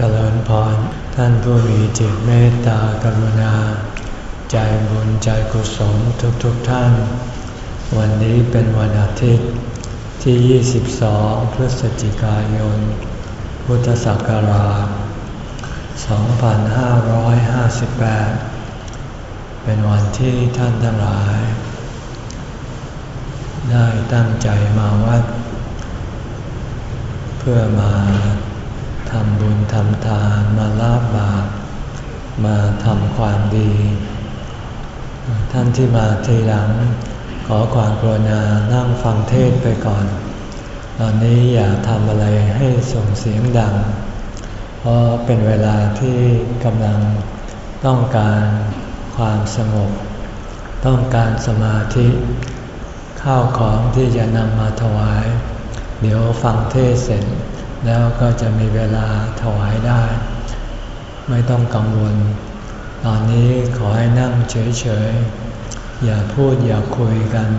เจริญพรท่านผู้มีจิตเมตตากรุณา ใจบุญใจกุศลทุกๆทท่าน วันนี้เป็นวันอาทิตย์ที่ 22 พฤศจิกายน พุทธศักราช 2558 เป็นวันที่ท่านทั้งหลาย ได้ตั้งใจมาวัด เพื่อมา ทำบุญทำทานมาลาบบาปมาทำความดี ท่านที่มาทีหลัง ขอความกรุณานั่งฟังเทศไปก่อน ตอนนี้อย่าทำอะไรให้ส่งเสียงดัง เพราะเป็นเวลาที่กำลังต้องการความสงบ ต้องการสมาธิ ข้าวของที่จะนำมาถวาย เดี๋ยวฟังเทศเสร็จ แล้วก็จะมีเวลาถวายได้ ไม่ต้องกังวล ตอนนี้ขอให้นั่งเฉยๆ อย่าพูดอย่าคุยกัน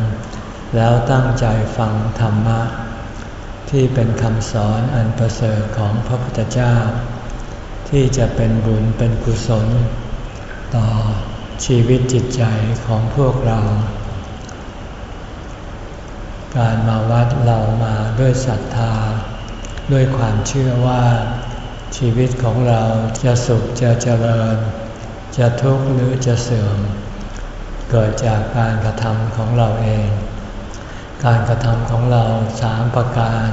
แล้วตั้งใจฟังธรรมะ ที่เป็นคำสอนอันประเสริฐของพระพุทธเจ้า ที่จะเป็นบุญเป็นกุศล ต่อชีวิตจิตใจของพวกเรา การมาวัดเรามาด้วยศรัทธา ด้วยความเชื่อว่าชีวิตของเราจะสุขจะเจริญ จะทุกข์หรือจะเสื่อม เกิดจากการกระทำของเราเอง การกระทำของเราสามประการ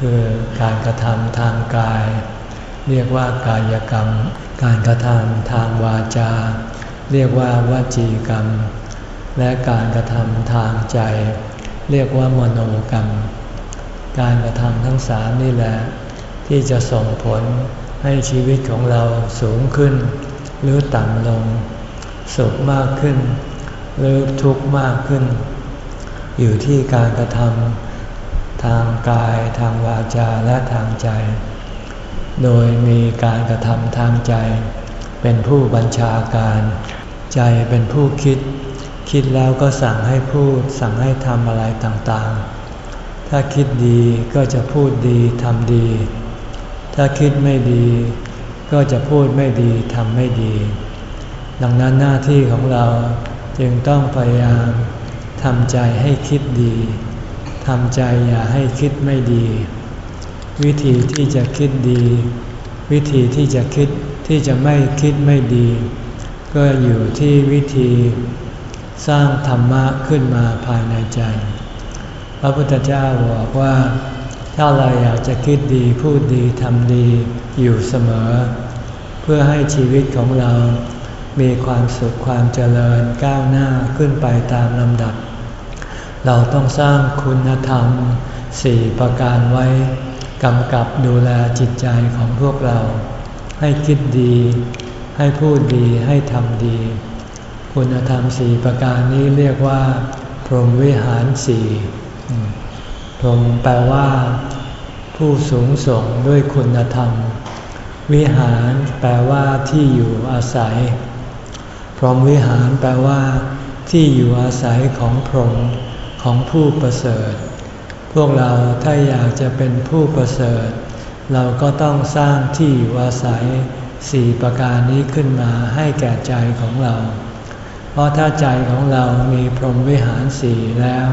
คือการกระทำทางกาย เรียกว่ากายกรรม การกระทำทางวาจา เรียกว่าวจีกรรม และการกระทำทางใจ เรียกว่ามโนกรรม การกระทำทั้งสามนี่แหละ ที่จะส่งผลให้ชีวิตของเราสูงขึ้น หรือต่ำลง สุขมากขึ้น หรือทุกข์มากขึ้น อยู่ที่การกระทำทางกายทางวาจาและทางใจ โดยมีการกระทำทางใจ เป็นผู้บัญชาการ ใจเป็นผู้คิด คิดแล้วก็สั่งให้พูด สั่งให้ทำอะไรต่างๆ ถ้าคิดดีก็จะพูดดีทำดี ถ้าคิดไม่ดี ก็จะพูดไม่ดีทำไม่ดี ดังนั้นหน้าที่ของเราจึงต้องพยายามทำใจให้คิดดีทำใจอย่าให้คิดไม่ดี วิธีที่จะคิดดี วิธีที่จะคิดที่จะไม่คิดไม่ดี ก็อยู่ที่วิธีสร้างธรรมะขึ้นมาภายในใจ ระพุทธเจ้าบอกว่า ถ้าเราอยากจะคิดดีพูดดีทำดีอยู่เสมอ เพื่อให้ชีวิตของเรา มีความสุขความเจริญก้าวหน้าขึ้นไปตามลำดับ เราต้องสร้างคุณธรรมสี่ประการไว้กำกับดูแลจิตใจของพวกเรา ให้คิดดี ให้พูดดีให้ทำดี คุณธรรมสี่ประการนี้เรียกว่า พรหมวิหารสี่ พรหมแปลว่า ผู้สูงส่งด้วยคุณธรรม วิหารแปลว่าที่อยู่อาศัย พรหมวิหารแปลว่า ที่อยู่อาศัยของพรหมของผู้ประเสริฐ พวกเราถ้าอยากจะเป็นผู้ประเสริฐ เราก็ต้องสร้างที่อยู่อาศัยสี่ประการนี้ขึ้นมาให้แก่ใจของเรา เพราะถ้าใจของเรามีพรหมวิหารสี่แล้ว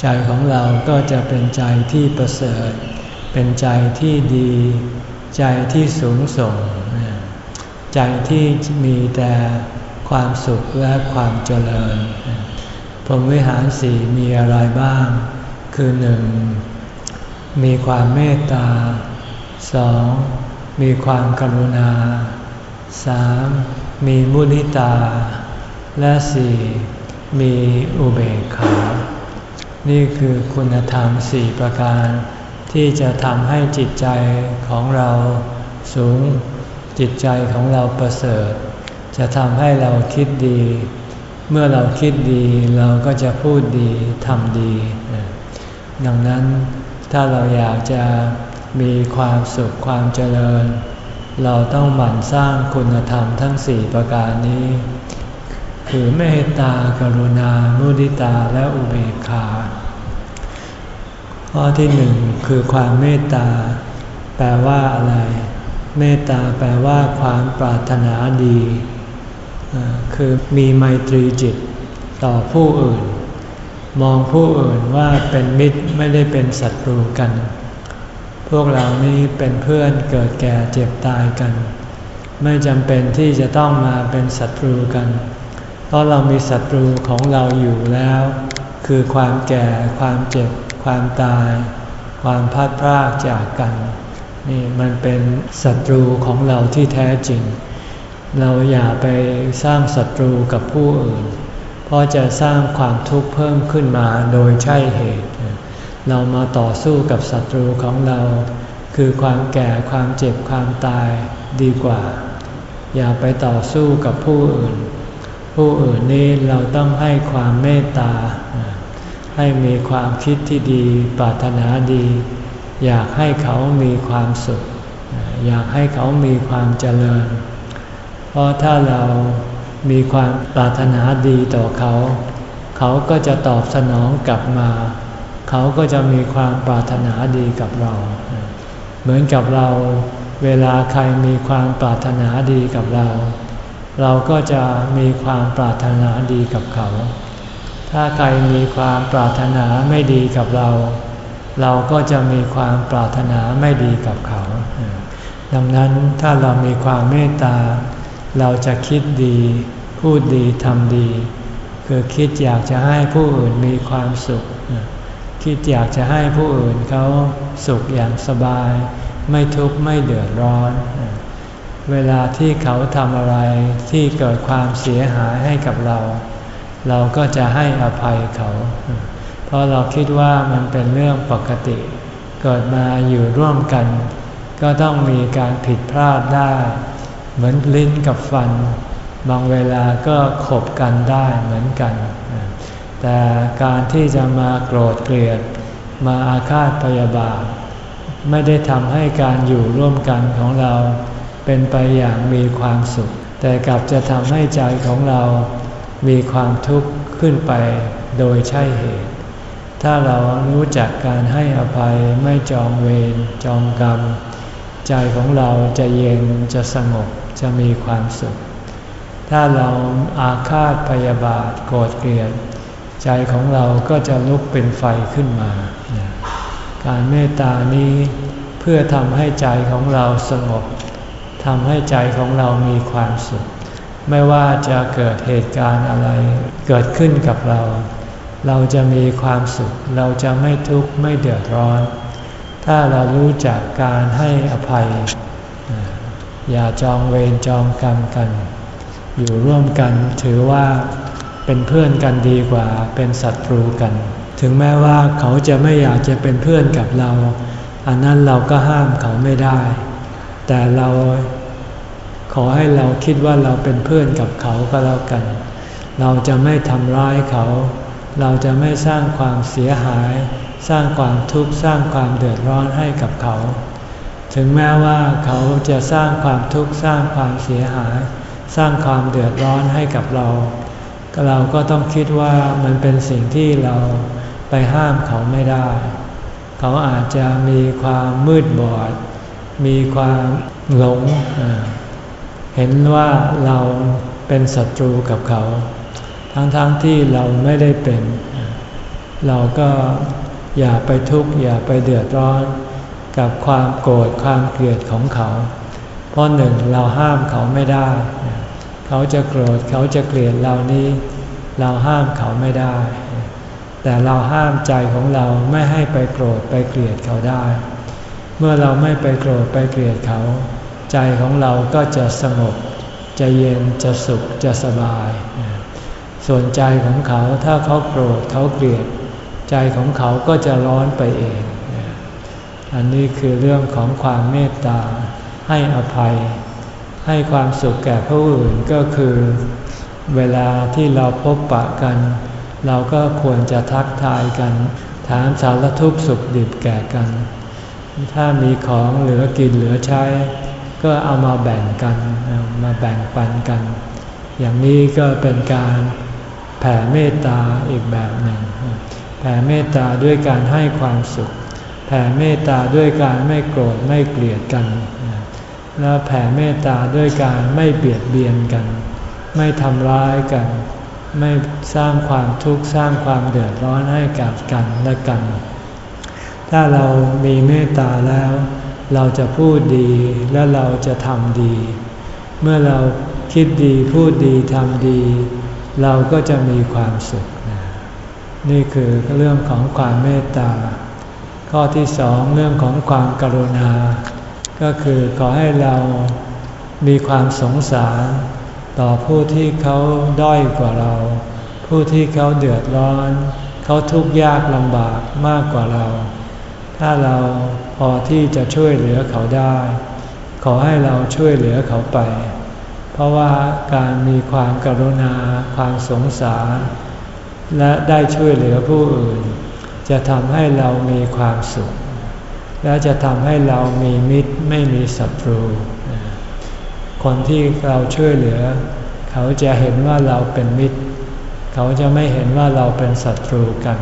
ใจของเราก็จะเป็นใจที่ประเสริฐ เป็นใจที่ดี ใจที่สูงส่ง ใจที่มีแต่ความสุขและความเจริญ พรหมวิหารสี่มีอะไรบ้าง คือหนึ่งมีความเมตตาสองมีความกรุณาสามมีมุนิตา และสี่มีอุเบกขา นี่คือคุณธรรมสี่ประการ ที่จะทำให้จิตใจของเราสูง จิตใจของเราประเสริฐ จะทำให้เราคิดดี เมื่อเราคิดดีเราก็จะพูดดีทำดี ดังนั้นถ้าเราอยากจะมีความสุขความเจริญ เราต้องหมั่นสร้างคุณธรรมทั้งสี่ประการนี้ คือเมตตากรุณา มุดิตาและอุเบกขา ข้อที่หนึ่งคือความเมตตา แปลว่าอะไร เมตตาแปลว่าความปรารถนาดี คือมีไมตรีจิตต่อผู้อื่น มองผู้อื่นว่าเป็นมิตรไม่ได้เป็นศัตรูกัน พวกเรานี้เป็นเพื่อนเกิดแก่เจ็บตายกัน ไม่จำเป็นที่จะต้องมาเป็นศัตรูกัน เพราะเรามีศัตรูของเราอยู่แล้ว คือความแก่ ความเจ็บ ความตาย ความพัดพรากจากกัน นี่มันเป็นศัตรูของเราที่แท้จริง เราอย่าไปสร้างศัตรูกับผู้อื่น เพราะจะสร้างความทุกข์เพิ่มขึ้นมาโดยใช่เหตุ เรามาต่อสู้กับศัตรูของเรา คือความแก่ความเจ็บความตายดีกว่า อย่าไปต่อสู้กับผู้อื่น ผู้อื่นนี้เราต้องให้ความเมตตา ให้มีความคิดที่ดี ปรารถนาดี อยากให้เขามีความสุข อยากให้เขามีความเจริญ เพราะถ้าเรามีความปรารถนาดีต่อเขา เขาก็จะตอบสนองกลับมา เขาก็จะมีความปรารถนาดีกับเรา เหมือนกับเราเวลาใครมีความปรารถนาดีกับเรา เราก็จะมีความปรารถนาดีกับเขา ถ้าใครมีความปรารถนาไม่ดีกับเรา เราก็จะมีความปรารถนาไม่ดีกับเขา ดังนั้นถ้าเรามีความเมตตา เราจะคิดดี พูดดีทำดี คือคิดอยากจะให้ผู้อื่นมีความสุข คิดอยากจะให้ผู้อื่นเขาสุขอย่างสบาย ไม่ทุกข์ไม่เดือดร้อน เวลาที่เขาทำอะไรที่เกิดความเสียหายให้กับเรา เราก็จะให้อภัยเขา เพราะเราคิดว่ามันเป็นเรื่องปกติ เกิดมาอยู่ร่วมกัน ก็ต้องมีการผิดพลาดได้ เหมือนลิ้นกับฟัน บางเวลาก็ขบกันได้เหมือนกัน แต่การที่จะมาโกรธเกลียด มาอาฆาตพยาบาท ไม่ได้ทำให้การอยู่ร่วมกันของเรา เป็นไปอย่างมีความสุข แต่กลับจะทำให้ใจของเรามีความทุกข์ขึ้นไปโดยใช่เหตุ ถ้าเรารู้จักการให้อภัยไม่จองเวรจองกรรม ใจของเราจะเย็นจะสงบจะมีความสุข ถ้าเราอาฆาตพยาบาทโกรธเกลียดใจของเราก็จะลุกเป็นไฟขึ้นมา การเมตตานี้เพื่อทำให้ใจของเราสงบ ทำให้ใจของเรามีความสุข ไม่ว่าจะเกิดเหตุการณ์อะไรเกิดขึ้นกับเรา เราจะมีความสุข เราจะไม่ทุกข์ไม่เดือดร้อน ถ้าเรารู้จักการให้อภัย อย่าจองเวรจองกรรมกัน อยู่ร่วมกันถือว่าเป็นเพื่อนกันดีกว่าเป็นศัตรูกัน ถึงแม้ว่าเขาจะไม่อยากจะเป็นเพื่อนกับเรา อันนั้นเราก็ห้ามเขาไม่ได้ แต่เราขอให้เราคิดว่าเราเป็นเพื่อนกับเขาก็แล้วกัน เราจะไม่ทำร้ายเขา เราจะไม่สร้างความเสียหาย สร้างความทุกข์สร้างความเดือดร้อนให้กับเขา ถึงแม้ว่าเขาจะสร้างความทุกข์สร้างความเสียหาย สร้างความเดือดร้อนให้กับเรา เราก็ต้องคิดว่ามันเป็นสิ่งที่เราไปห้ามเขาไม่ได้ เขาอาจจะมีความมืดบอด มีความหลง เห็นว่าเราเป็นศัตรูกับเขา ทั้งๆทที่เราไม่ได้เป็น เราก็อย่าไปทุกข์อย่าไปเดือดร้อน กับความโกรธความเกลียดของเขา เพราะหนึ่งเราห้ามเขาไม่ได้ เขาจะโกรธเขาจะเกลียดเรานี้ เราห้ามเขาไม่ได้ แต่เราห้ามใจของเราไม่ให้ไปโกรธไปเกลียดเขาได้ เมื่อเราไม่ไปโกรธไปเกลียดเขา ใจของเราก็จะสงบ จะเย็นจะสุขจะสบาย ส่วนใจของเขาถ้าเขาโกรธเขาเกลียด ใจของเขาก็จะร้อนไปเอง อันนี้คือเรื่องของความเมตตาให้อภัย ให้ความสุขแก่ผู้อื่นก็คือ เวลาที่เราพบปะกัน เราก็ควรจะทักทายกัน ถามสารทุกข์สุขดิบแก่กัน ถ้ามีของเหลือกินเหลือใช้ ก็เอามาแบ่งกันมาแบ่งปันกัน อย่างนี้ก็เป็นการแผ่เมตตาอีกแบบหนึ่ง แผ่เมตตาด้วยการให้ความสุข แผ่เมตตาด้วยการไม่โกรธไม่เกลียดกัน และแผ่เมตตาด้วยการไม่เบียดเบียนกัน ไม่ทำร้ายกัน ไม่สร้างความทุกข์สร้างความเดือดร้อนให้กับกันและกัน ถ้าเรามีเมตตาแล้ว เราจะพูดดีและเราจะทำดี เมื่อเราคิดดีพูดดีทำดี เราก็จะมีความสุข นี่คือเรื่องของความเมตตา ข้อที่สองเรื่องของความกรุณา ก็คือขอให้เรามีความสงสารต่อผู้ที่เขาด้อยกว่าเรา ผู้ที่เขาเดือดร้อน เขาทุกข์ยากลำบากมากกว่าเรา ถ้าเราพอที่จะช่วยเหลือเขาได้ ขอให้เราช่วยเหลือเขาไป เพราะว่าการมีความกรุณา ความสงสาร และได้ช่วยเหลือผู้อื่น จะทำให้เรามีความสุข และจะทำให้เรามีมิตรไม่มีศัตรู คนที่เราช่วยเหลือ เขาจะเห็นว่าเราเป็นมิตร เขาจะไม่เห็นว่าเราเป็นศัตรูกัน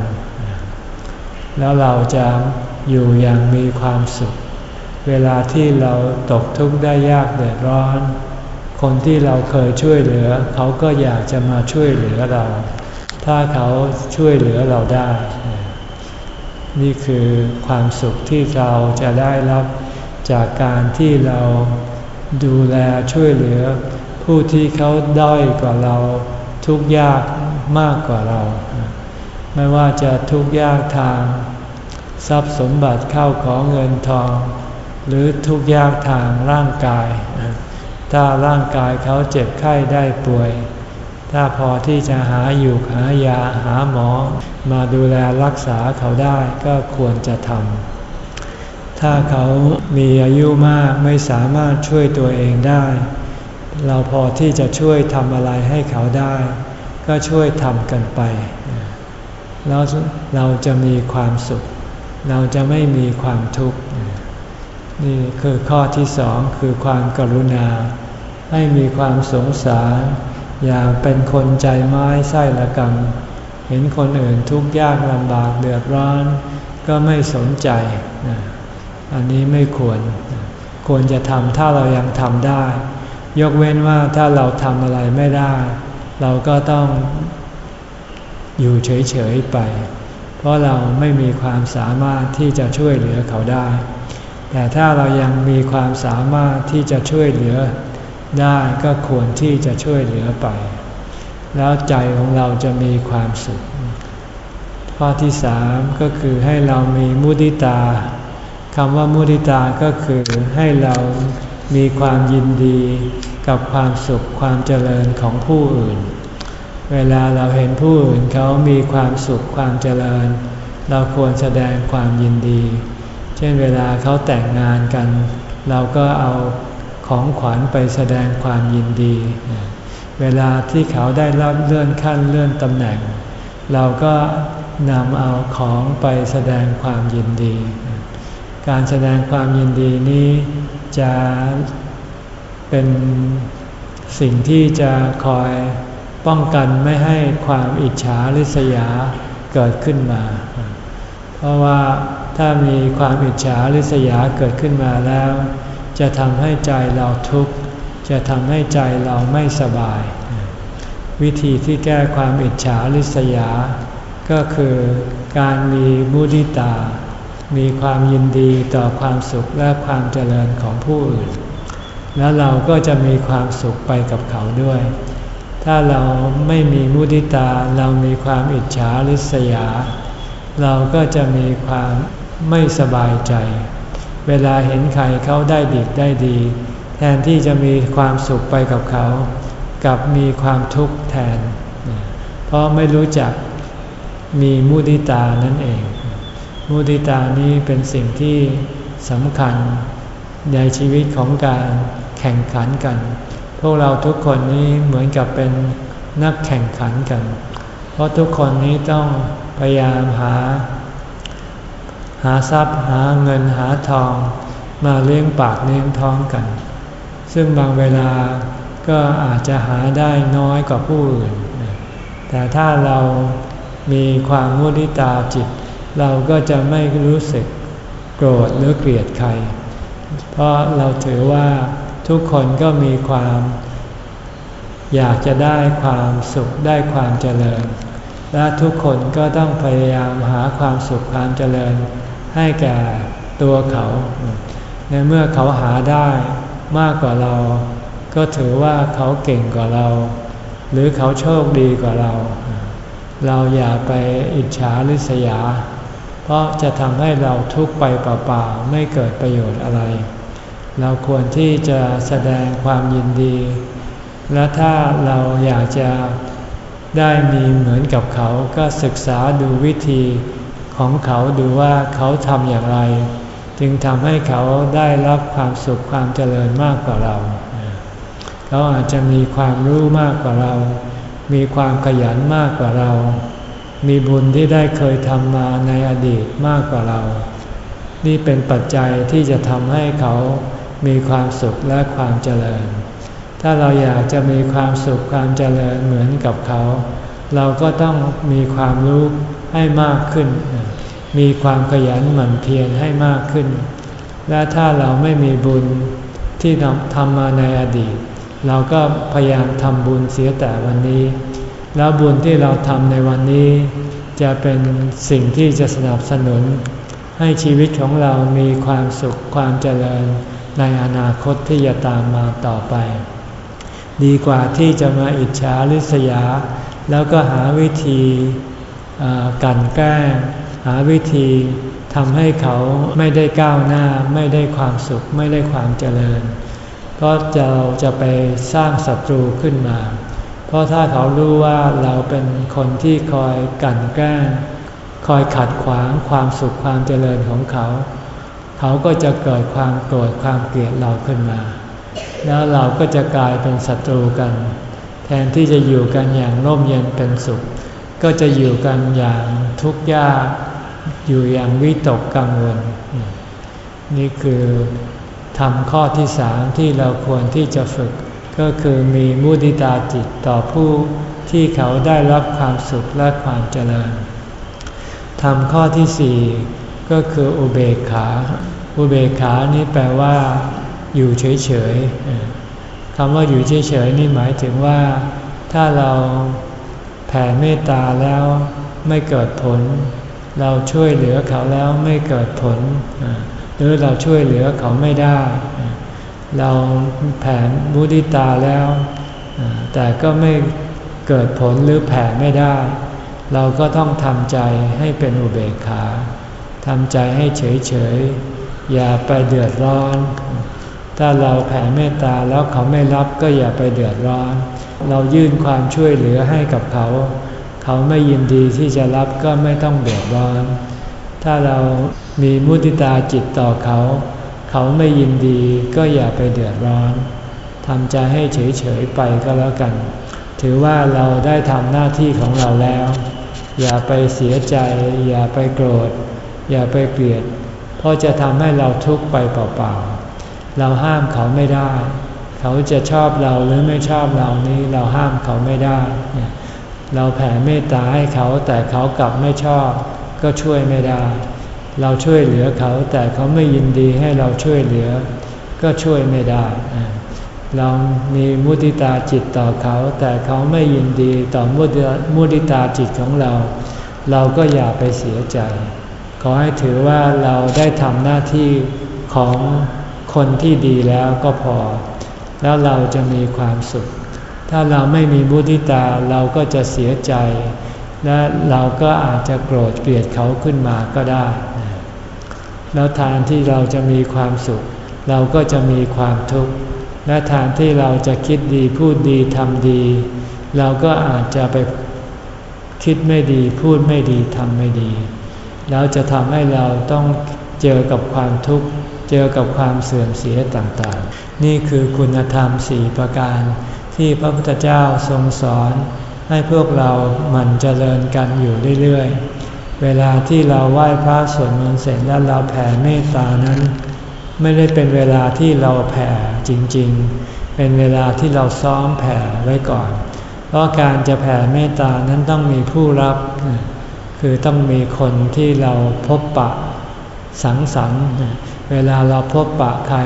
แล้วเราจะ อยู่อย่างมีความสุข เวลาที่เราตกทุกข์ได้ยากเดือดร้อน คนที่เราเคยช่วยเหลือ เขาก็อยากจะมาช่วยเหลือเรา ถ้าเขาช่วยเหลือเราได้ นี่คือความสุขที่เราจะได้รับจากการที่เราดูแลช่วยเหลือ ผู้ที่เขาด้อยกว่าเราทุกยากมากกว่าเรา ไม่ว่าจะทุกยากทาง ทรัพย์สมบัติเข้าของเงินทอง หรือทุกยากทางร่างกาย ถ้าร่างกายเขาเจ็บไข้ได้ป่วย ถ้าพอที่จะหาอยู่หายาหาหมอ มาดูแลรักษาเขาได้ก็ควรจะทำถ้าเขามีอายุมากไม่สามารถช่วยตัวเองได้ เราพอที่จะช่วยทำอะไรให้เขาได้ ก็ช่วยทำกันไป แล้วเราจะมีความสุข เราจะไม่มีความทุกข์ นี่คือข้อที่สองคือความกรุณา ให้มีความสงสาร อย่าเป็นคนใจไม้ไส้ละกรรมเห็นคนอื่นทุกข์ยากลำบากเดือดร้อน ก็ไม่สนใจ อันนี้ไม่ควร ควรจะทำถ้าเรายังทำได้ ยกเว้นว่าถ้าเราทำอะไรไม่ได้ เราก็ต้องอยู่เฉย ๆ ไป เพราะเราไม่มีความสามารถที่จะช่วยเหลือเขาได้ แต่ถ้าเรายังมีความสามารถที่จะช่วยเหลือได้ก็ควรที่จะช่วยเหลือไป แล้วใจของเราจะมีความสุข ข้อที่สามก็คือให้เรามีมุติตาคำว่ามุติตาก็คือให้เรามีความยินดีกับความสุขความเจริญของผู้อื่น เวลาเราเห็นผู้อื่นเขามีความสุขความเจริญ เราควรแสดงความยินดี เช่นเวลาเขาแต่งงานกัน เราก็เอาของขวัญไปแสดงความยินดี เวลาที่เขาได้รับเลื่อนขั้นเลื่อนตำแหน่ง เราก็นำเอาของไปแสดงความยินดี การแสดงความยินดีนี้จะเป็นสิ่งที่จะคอย ป้องกันไม่ให้ความอิจฉาริษยาเกิดขึ้นมา เพราะว่าถ้ามีความอิจฉาริษยาเกิดขึ้นมาแล้ว จะทำให้ใจเราทุกข์ จะทำให้ใจเราไม่สบาย วิธีที่แก้ความอิจฉาริษยา ก็คือการมีมุทิตา มีความยินดีต่อความสุขและความเจริญของผู้อื่น แล้วเราก็จะมีความสุขไปกับเขาด้วย ถ้าเราไม่มีมุทิตาเรามีความอิจฉาริษยา เราก็จะมีความไม่สบายใจ เวลาเห็นใครเขาได้ดีได้ดี แทนที่จะมีความสุขไปกับเขากับมีความทุกข์แทน เพราะไม่รู้จักมีมุติตานั่นเอง มุติตานี้เป็นสิ่งที่สำคัญในชีวิตของการแข่งขันกัน พวกเราทุกคนนี้เหมือนกับเป็นนักแข่งขันกัน เพราะทุกคนนี้ต้องพยายามหา หาทรัพย์หาเงินหาทองมาเลี้ยงปากเลี้ยงท้องกัน ซึ่งบางเวลาก็อาจจะหาได้น้อยกว่าผู้อื่น แต่ถ้าเรามีความมุทิตาจิต เราก็จะไม่รู้สึกโกรธหรือเกลียดใคร เพเพราะเราถือว่า ทุกคนก็มีความ อยากจะได้ความสุขได้ความเจริญ และทุกคนก็ต้องพยายามหาความสุขความเจริญ ให้แก่ตัวเขา ในเมื่อเขาหาได้มากกว่าเรา ก็ถือว่าเขาเก่งกว่าเรา หรือเขาโชคดีกว่าเรา เราอย่าไปอิจฉาหริษยา เพราะจะทำให้เราทุกข์ไปเปล่าๆไม่เกิดประโยชน์อะไร เราควรที่จะแสดงความยินดี และถ้าเราอยากจะได้มีเหมือนกับเขาก็ศึกษาดูวิธีของเขาดูว่าเขาทำอย่างไร จึงทำให้เขาได้รับความสุขความเจริญมากกว่าเรา เขาอาจจะมีความรู้มากกว่าเรา มีความขยันมากกว่าเรา มีบุญที่ได้เคยทำมาในอดีตมากกว่าเรา นี่เป็นปัจจัยที่จะทำให้เขา มีความสุขและความเจริญ ถ้าเราอยากจะมีความสุขความเจริญเหมือนกับเขา เราก็ต้องมีความรู้ให้มากขึ้น มีความขยันหมั่นเพียรให้มากขึ้น และถ้าเราไม่มีบุญที่ทำมาในอดีต เราก็พยายามทำบุญเสียแต่วันนี้ แล้วบุญที่เราทำในวันนี้ จะเป็นสิ่งที่จะสนับสนุน ให้ชีวิตของเรามีความสุขความเจริญ ในอนาคตที่จะตามมาต่อไป ดีกว่าที่จะมาอิจฉาริษยา แล้วก็หาวิธีกันแกล้ง หาวิธีทำให้เขาไม่ได้ก้าวหน้า ไม่ได้ความสุข ไม่ได้ความเจริญ ก็จะจะไปสร้างศัตรูขึ้นมา เพราะถ้าเขารู้ว่าเราเป็นคนที่คอยกันแกล้ง คอยขัดขวางความสุขความเจริญของเขา เขาก็จะเกิดความโกรธความเกลียดเราขึ้นมา แล้วเราก็จะกลายเป็นศัตรูกัน แทนที่จะอยู่กันอย่างร่มเย็นเป็นสุข ก็จะอยู่กันอย่างทุกข์ยากอยู่อย่างวิตกกังวล นี่คือทำข้อที่สามที่เราควรที่จะฝึก ก็คือมีมุติตาจิตต่อผู้ที่เขาได้รับความสุขและความเจริญทำข้อที่สี่ ก็คืออุเบกขา อุเบกขานี้แปลว่า อยู่เฉยๆคำว่าอยู่เฉยๆนี่หมายถึงว่า ถ้าเราแผ่เมตตาแล้วไม่เกิดผล เราช่วยเหลือเขาแล้วไม่เกิดผล หรือเราช่วยเหลือเขาไม่ได้ เราแผ่มุติตาแล้ว แต่ก็ไม่เกิดผลหรือแผ่ไม่ได้ เราก็ต้องทำใจให้เป็นอุเบกขา ทำใจให้เฉยเฉยอย่าไปเดือดร้อน ถ้าเราแผ่เมตตาแล้วเขาไม่รับก็อย่าไปเดือดร้อน เรายื่นความช่วยเหลือให้กับเขา เขาไม่ยินดีที่จะรับก็ไม่ต้องเดือดร้อน ถ้าเรามีมุติตาจิตต่อเขา เขาไม่ยินดีก็อย่าไปเดือดร้อนทำใจให้เฉยๆไปก็แล้วกัน ถือว่าเราได้ทำหน้าที่ของเราแล้ว อย่าไปเสียใจ อย่าไปโกรธ อย่าไปเกลียด เพราะจะทำให้เราทุกข์ไปเปล่าๆ เราห้ามเขาไม่ได้ เขาจะชอบเราหรือไม่ชอบเรานี้เราห้ามเขาไม่ได้ เราแผ่เมตตาให้เขาแต่เขากลับไม่ชอบ ก็ช่วยไม่ได้ เราช่วยเหลือเขาแต่เขาไม่ยินดีให้เราช่วยเหลือ ก็ช่วยไม่ได้ เรามีมุติตาจิตต่อเขา แต่เขาไม่ยินดีต่อมุติตาจิตของเรา เราก็อย่าไปเสียใจ ขอให้ถือว่าเราได้ทำหน้าที่ของคนที่ดีแล้วก็พอ แล้วเราจะมีความสุข ถ้าเราไม่มีมุทิตาเราก็จะเสียใจ และเราก็อาจจะโกรธเกลียดเขาขึ้นมาก็ได้ แล้วทานที่เราจะมีความสุข เราก็จะมีความทุกข์ และทานที่เราจะคิดดีพูดดีทำดี เราก็อาจจะไปคิดไม่ดีพูดไม่ดีทำไม่ดี แล้วจะทำให้เราต้องเจอกับความทุกข์ เจอกับความเสื่อมเสียต่างๆ นี่คือคุณธรรมสี่ประการ ที่พระพุทธเจ้าทรงสอน ให้พวกเราหมั่นเจริญกันอยู่เรื่อยๆ เวลาที่เราไหว้พระสวดมนต์เสร็จแล้วเราแผ่เมตตานั้น ไม่ได้เป็นเวลาที่เราแผ่จริงๆ เป็นเวลาที่เราซ้อมแผ่ไว้ก่อน เพราะการจะแผ่เมตตานั้นต้องมีผู้รับ คือต้องมีคนที่เราพบปะสังสรรค์เวลาเราพบปะใคร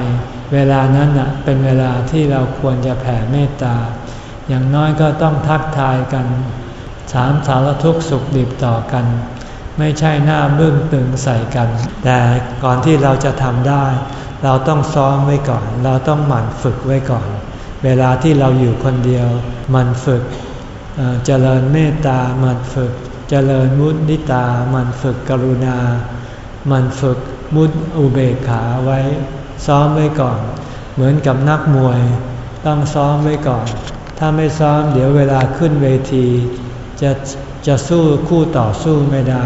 เวลานั้นเป็นเวลาที่เราควรจะแผ่เมตตา อย่างน้อยก็ต้องทักทายกันสามสารทุกข์สุขดิบต่อกัน ไม่ใช่หน้าบึ้งตึงใส่กัน แต่ก่อนที่เราจะทำได้ เราต้องซ้อมไว้ก่อน เราต้องหมั่นฝึกไว้ก่อน เวลาที่เราอยู่คนเดียวหมั่นฝึกเจริญเมตตาหมั่นฝึก เจริญมุติตา มันฝึกกรุณา มันฝึกมุตอุเบกขาไว้ ซ้อมไว้ก่อน เหมือนกับนักมวย ต้องซ้อมไว้ก่อน ถ้าไม่ซ้อมเดี๋ยวเวลาขึ้นเวที จะจะสู้คู่ต่อสู้ไม่ได้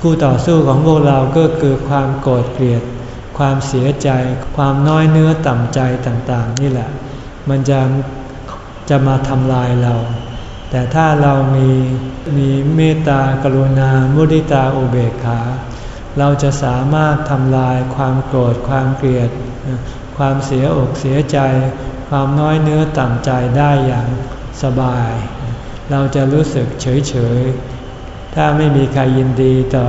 คู่ต่อสู้ของพวกเราก็คือความโกรธเกลียด ความเสียใจ ความน้อยเนื้อต่ำใจต่างๆ นี่แหละ มันจะจะมาทำลายเรา แต่ถ้าเรามี มีเมตตากรุณา มุทิตาอุเบกขา เราจะสามารถทำลายความโกรธความเกลียด ความเสียอกเสียใจ ความน้อยเนื้อต่ำใจได้อย่างสบาย เราจะรู้สึกเฉยเฉยถ้าไม่มีใครยินดีต่อ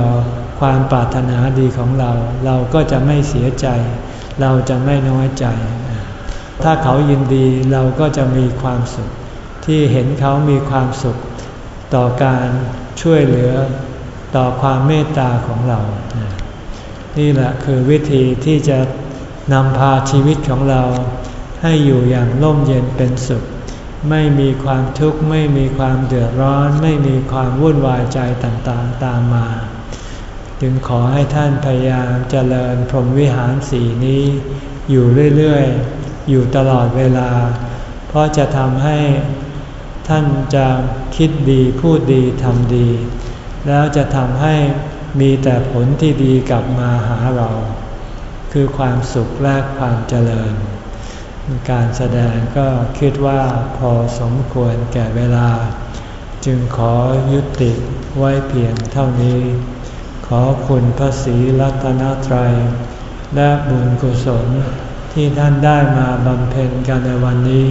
ความปรารถนาดีของเรา เราก็จะไม่เสียใจ เราจะไม่น้อยใจ ถ้าเขายินดีเราก็จะมีความสุข ที่เห็นเขามีความสุข ต่อการช่วยเหลือต่อความเมตตาของเรา นี่แหละคือวิธีที่จะนำพาชีวิตของเรา ให้อยู่อย่างร่มเย็นเป็นสุข ไม่มีความทุกข์ไม่มีความเดือดร้อน ไม่มีความวุ่นวายใจต่างๆตามมา จึงขอให้ท่านพยายามเจริญพรหมวิหารสีนี้ อยู่เรื่อยๆ อยู่ตลอดเวลา เพราะจะทำให้ ท่านจะคิดดีพูดดีทำดี แล้วจะทำให้มีแต่ผลที่ดีกลับมาหาเรา คือความสุขและความเจริญ การแสดงก็คิดว่าพอสมควรแก่เวลา จึงขอยุติไว้เพียงเท่านี้ ขอคุณพระศรีรัตนตรัย และบุญกุศลที่ท่านได้มาบำเพ็ญกันในวันนี้